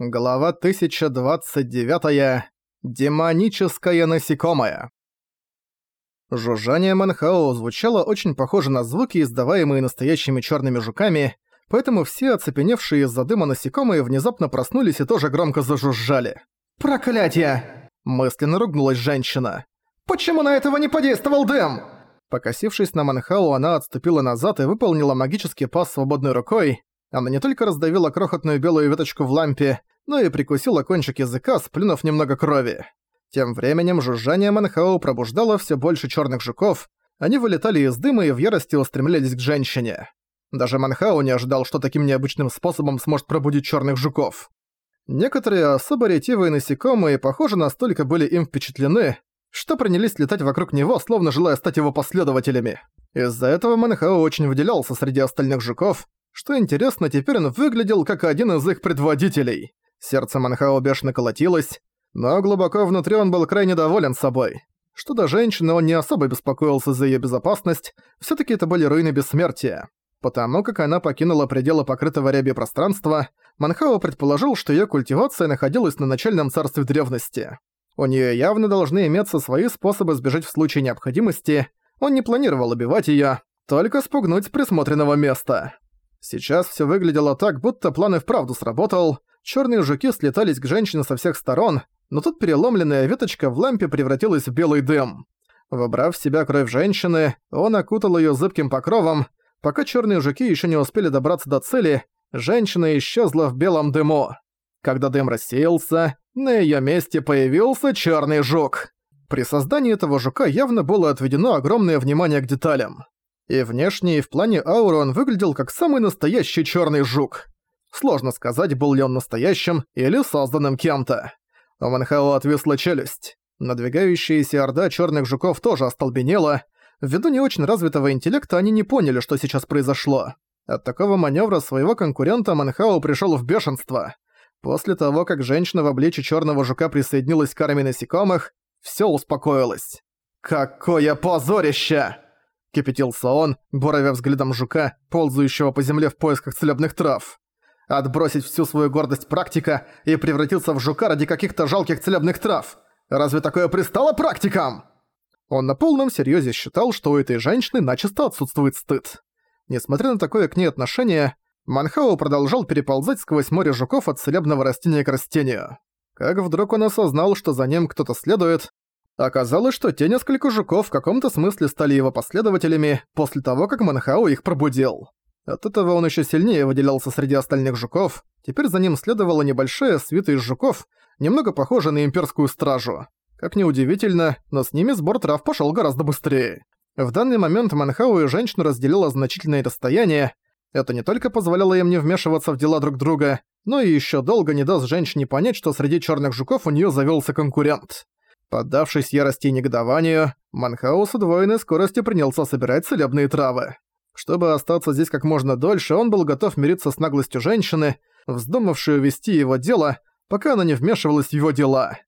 Глава 1029. Демоническое насекомое. Жужжание Манхао звучало очень похоже на звуки, издаваемые настоящими черными жуками, поэтому все оцепеневшие из-за дыма насекомые внезапно проснулись и тоже громко зажужжали. «Проклятие!» – мысленно ругнулась женщина. «Почему на этого не подействовал дым?» Покосившись на Манхау, она отступила назад и выполнила магический пас свободной рукой. Она не только раздавила крохотную белую веточку в лампе, но и прикусила кончик языка, сплюнув немного крови. Тем временем жужжание Манхау пробуждало все больше черных жуков, они вылетали из дыма и в ярости устремлялись к женщине. Даже Манхау не ожидал, что таким необычным способом сможет пробудить черных жуков. Некоторые особо ретивые насекомые, похоже, настолько были им впечатлены, что принялись летать вокруг него, словно желая стать его последователями. Из-за этого Манхау очень выделялся среди остальных жуков, что интересно, теперь он выглядел как один из их предводителей. Сердце Манхао бешено колотилось, но глубоко внутри он был крайне доволен собой. Что до женщины, он не особо беспокоился за её безопасность, всё-таки это были руины бессмертия. Потому как она покинула пределы покрытого рябью пространства, Манхао предположил, что её культивация находилась на начальном царстве древности. У неё явно должны иметься свои способы сбежать в случае необходимости, он не планировал убивать её, только спугнуть присмотренного места. Сейчас всё выглядело так, будто план и вправду сработал, Черные жуки слетались к женщине со всех сторон, но тут переломленная веточка в лампе превратилась в белый дым. Вобрав в себя кровь женщины, он окутал ее зыбким покровом. Пока черные жуки еще не успели добраться до цели, женщина исчезла в белом дыму. Когда дым рассеялся, на ее месте появился черный жук. При создании этого жука явно было отведено огромное внимание к деталям. И внешне, и в плане ауры он выглядел как самый настоящий черный жук. Сложно сказать, был ли он настоящим или созданным кем-то. У Манхао отвисла челюсть. Надвигающаяся орда черных жуков тоже остолбенела. Ввиду не очень развитого интеллекта они не поняли, что сейчас произошло. От такого маневра своего конкурента Манхао пришел в бешенство. После того, как женщина в обличье черного жука присоединилась к армии насекомых, все успокоилось. «Какое позорище!» Кипятился он, буравя взглядом жука, ползающего по земле в поисках целебных трав отбросить всю свою гордость практика и превратиться в жука ради каких-то жалких целебных трав. Разве такое пристало практикам? Он на полном серьезе считал, что у этой женщины начисто отсутствует стыд. Несмотря на такое к ней отношение, Манхао продолжал переползать сквозь море жуков от целебного растения к растению. Как вдруг он осознал, что за ним кто-то следует, оказалось, что те несколько жуков в каком-то смысле стали его последователями после того, как Манхао их пробудил. От этого он еще сильнее выделялся среди остальных жуков. Теперь за ним следовала небольшая свита из жуков, немного похожая на имперскую стражу. Как ни удивительно, но с ними сбор трав пошел гораздо быстрее. В данный момент Манхау и женщину разделило значительное расстояние. Это не только позволяло им не вмешиваться в дела друг друга, но и еще долго не даст женщине понять, что среди черных жуков у нее завелся конкурент. Поддавшись ярости и негодованию, с удвоенной скоростью принялся собирать целебные травы. Чтобы остаться здесь как можно дольше, он был готов мириться с наглостью женщины, вздумавшей увести его дело, пока она не вмешивалась в его дела.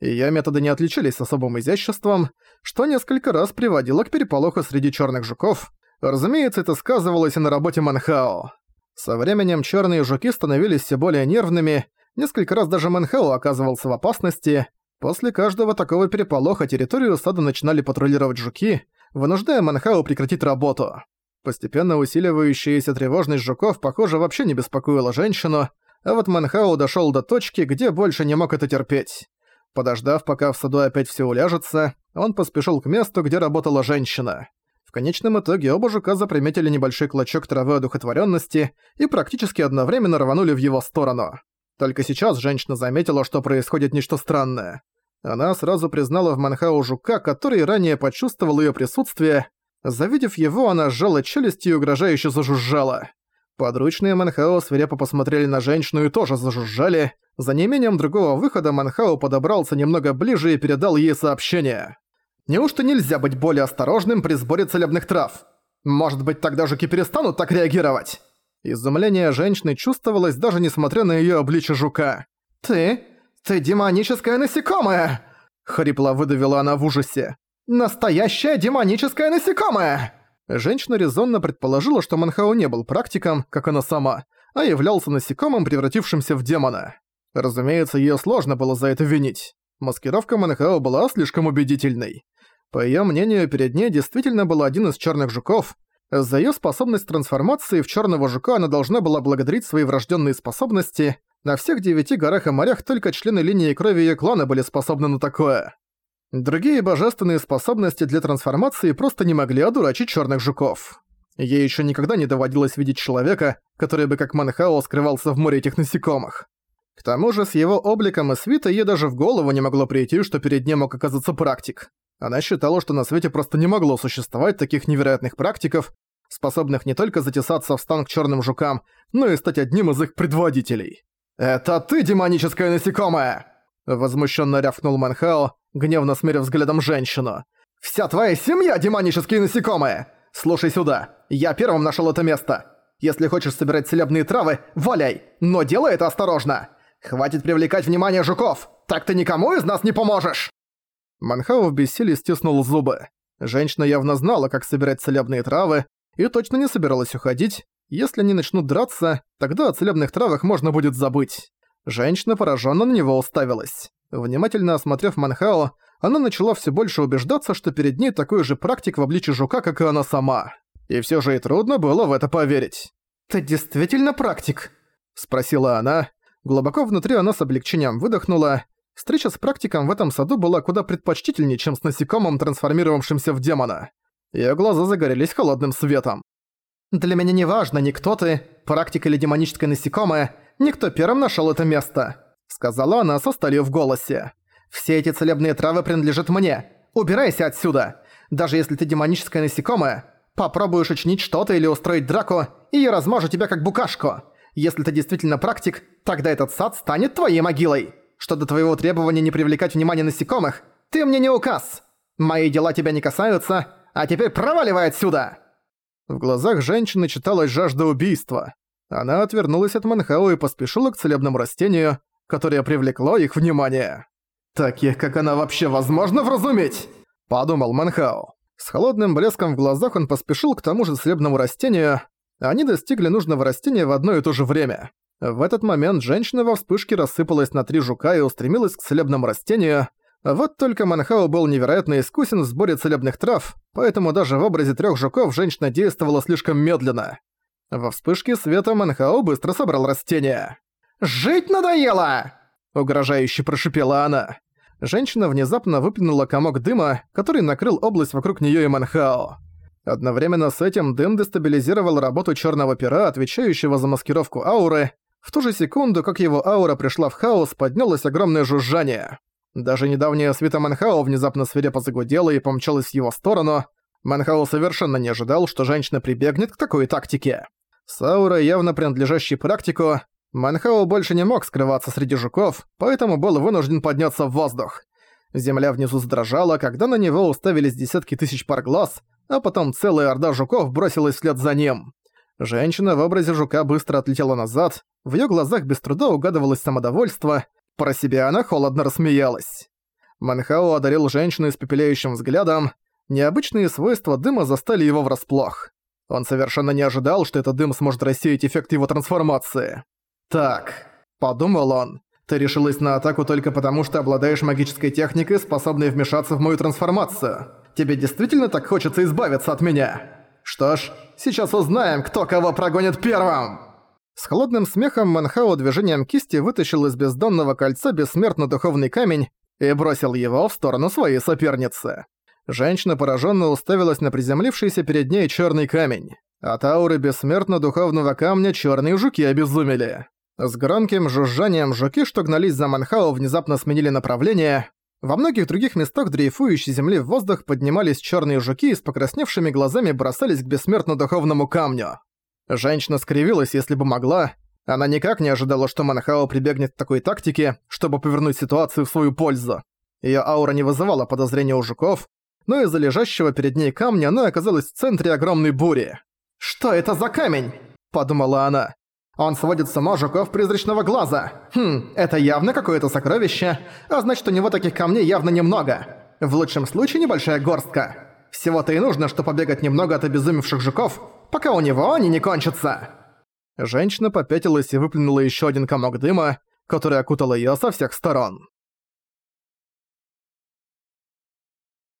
Её методы не отличались особым изяществом, что несколько раз приводило к переполоху среди чёрных жуков. Разумеется, это сказывалось и на работе Манхао. Со временем чёрные жуки становились всё более нервными, несколько раз даже Манхао оказывался в опасности. После каждого такого переполоха территорию сада начинали патрулировать жуки, вынуждая Манхао прекратить работу. Постепенно усиливающаяся тревожность жуков, похоже, вообще не беспокоила женщину, а вот Манхау дошёл до точки, где больше не мог это терпеть. Подождав, пока в саду опять всё уляжется, он поспешил к месту, где работала женщина. В конечном итоге оба жука заприметили небольшой клочок травы одухотворённости и практически одновременно рванули в его сторону. Только сейчас женщина заметила, что происходит нечто странное. Она сразу признала в Манхау жука, который ранее почувствовал её присутствие, Завидев его, она сжала челюсть и угрожающе зажужжала. Подручные Манхао свирепо посмотрели на женщину и тоже зажужжали. За неимением другого выхода Манхао подобрался немного ближе и передал ей сообщение. «Неужто нельзя быть более осторожным при сборе целебных трав? Может быть, тогда жуки перестанут так реагировать?» Изумление женщины чувствовалось даже несмотря на её обличье жука. «Ты? Ты демоническое насекомое!» Хрипло выдавила она в ужасе. «Настоящее демоническое насекомое!» Женщина резонно предположила, что Манхао не был практиком, как она сама, а являлся насекомым, превратившимся в демона. Разумеется, её сложно было за это винить. Маскировка Манхао была слишком убедительной. По её мнению, перед ней действительно был один из чёрных жуков. За её способность трансформации в чёрного жука она должна была благодарить свои врождённые способности. На всех девяти горах и морях только члены линии крови её клана были способны на такое. Другие божественные способности для трансформации просто не могли одурачить чёрных жуков. Ей ещё никогда не доводилось видеть человека, который бы как Манхао скрывался в море этих насекомых. К тому же с его обликом и свитой ей даже в голову не могло прийти, что перед ним мог оказаться практик. Она считала, что на свете просто не могло существовать таких невероятных практиков, способных не только затесаться в стан к чёрным жукам, но и стать одним из их предводителей. «Это ты, демоническое насекомое!» Возмущенно рявкнул Манхао, гневно смерив взглядом женщину. «Вся твоя семья демонические насекомые! Слушай сюда, я первым нашел это место. Если хочешь собирать целебные травы, валяй, но делай это осторожно. Хватит привлекать внимание жуков, так ты никому из нас не поможешь!» Манхау в бессилии стиснул зубы. Женщина явно знала, как собирать целебные травы, и точно не собиралась уходить. Если они начнут драться, тогда о целебных травах можно будет забыть. Женщина пораженно на него уставилась. Внимательно осмотрев Манхао, она начала все больше убеждаться, что перед ней такой же практик в обличии жука, как и она сама. И все же и трудно было в это поверить. «Ты действительно практик?» – спросила она. Глубоко внутри она с облегчением выдохнула. Встреча с практиком в этом саду была куда предпочтительнее, чем с насекомым, трансформировавшимся в демона. Её глаза загорелись холодным светом. «Для меня не важно, ни кто ты, практик или демоническое насекомое, никто первым нашёл это место», — сказала она со сталью в голосе. «Все эти целебные травы принадлежат мне. Убирайся отсюда. Даже если ты демоническое насекомое, попробуешь учинить что-то или устроить драку, и я размажу тебя как букашку. Если ты действительно практик, тогда этот сад станет твоей могилой. Что до твоего требования не привлекать внимание насекомых, ты мне не указ. Мои дела тебя не касаются, а теперь проваливай отсюда!» В глазах женщины читалась жажда убийства. Она отвернулась от Манхау и поспешила к целебному растению, которое привлекло их внимание. «Таких, как она, вообще возможно вразуметь?» – подумал Манхау. С холодным блеском в глазах он поспешил к тому же целебному растению. Они достигли нужного растения в одно и то же время. В этот момент женщина во вспышке рассыпалась на три жука и устремилась к целебному растению. Вот только Манхао был невероятно искусен в сборе целебных трав, поэтому даже в образе трех жуков женщина действовала слишком медленно. Во вспышке света Манхао быстро собрал растения. «Жить надоело!» – угрожающе прошипела она. Женщина внезапно выплюнула комок дыма, который накрыл область вокруг нее и Манхао. Одновременно с этим дым дестабилизировал работу черного пера, отвечающего за маскировку ауры. В ту же секунду, как его аура пришла в хаос, поднялось огромное жужжание. Даже недавняя свита Манхао внезапно свирепо загудела и помчалась в его сторону. Манхао совершенно не ожидал, что женщина прибегнет к такой тактике. С аурой, явно принадлежащей практику, Манхао больше не мог скрываться среди жуков, поэтому был вынужден подняться в воздух. Земля внизу задрожала, когда на него уставились десятки тысяч пар глаз, а потом целая орда жуков бросилась вслед за ним. Женщина в образе жука быстро отлетела назад, в её глазах без труда угадывалось самодовольство, про себя она холодно рассмеялась. Манхао одарил женщину испепеляющим взглядом. Необычные свойства дыма застали его врасплох. Он совершенно не ожидал, что этот дым сможет рассеять эффект его трансформации. «Так», — подумал он, — «ты решилась на атаку только потому, что обладаешь магической техникой, способной вмешаться в мою трансформацию. Тебе действительно так хочется избавиться от меня? Что ж, сейчас узнаем, кто кого прогонит первым!» С холодным смехом Манхао движением кисти вытащил из бездонного кольца бессмертно духовный камень и бросил его в сторону своей соперницы. Женщина пораженно уставилась на приземлившийся перед ней черный камень. От ауры бессмертно духовного камня черные жуки обезумели. С громким жужжанием жуки, что гнались за Манхао, внезапно сменили направление. Во многих других местах дрейфующей земли в воздух поднимались черные жуки и с покрасневшими глазами бросались к бессмертно духовному камню. Женщина скривилась, если бы могла. Она никак не ожидала, что Манхао прибегнет к такой тактике, чтобы повернуть ситуацию в свою пользу. Её аура не вызывала подозрения у жуков, но из-за лежащего перед ней камня она оказалась в центре огромной бури. «Что это за камень?» – подумала она. «Он сводит с ума жуков призрачного глаза. Хм, это явно какое-то сокровище, а значит, у него таких камней явно немного. В лучшем случае небольшая горстка. Всего-то и нужно, чтобы побегать немного от обезумевших жуков, пока у него они не кончатся!» Женщина попятилась и выплюнула еще один комок дыма. который окутал её со всех сторон.